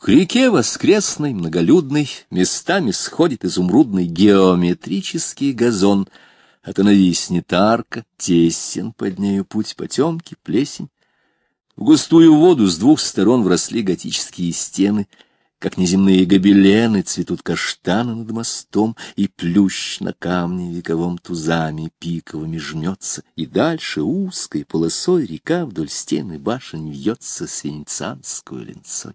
К реке воскресной, многолюдной, местами сходит изумрудный геометрический газон. Это нависнет арка, тесен под нею путь потемки, плесень. В густую воду с двух сторон вросли готические стены, как неземные гобелены цветут каштаны над мостом, и плющ на камне вековом тузами пиковыми жмется, и дальше узкой полосой река вдоль стены башен вьется с венецианскую линцой.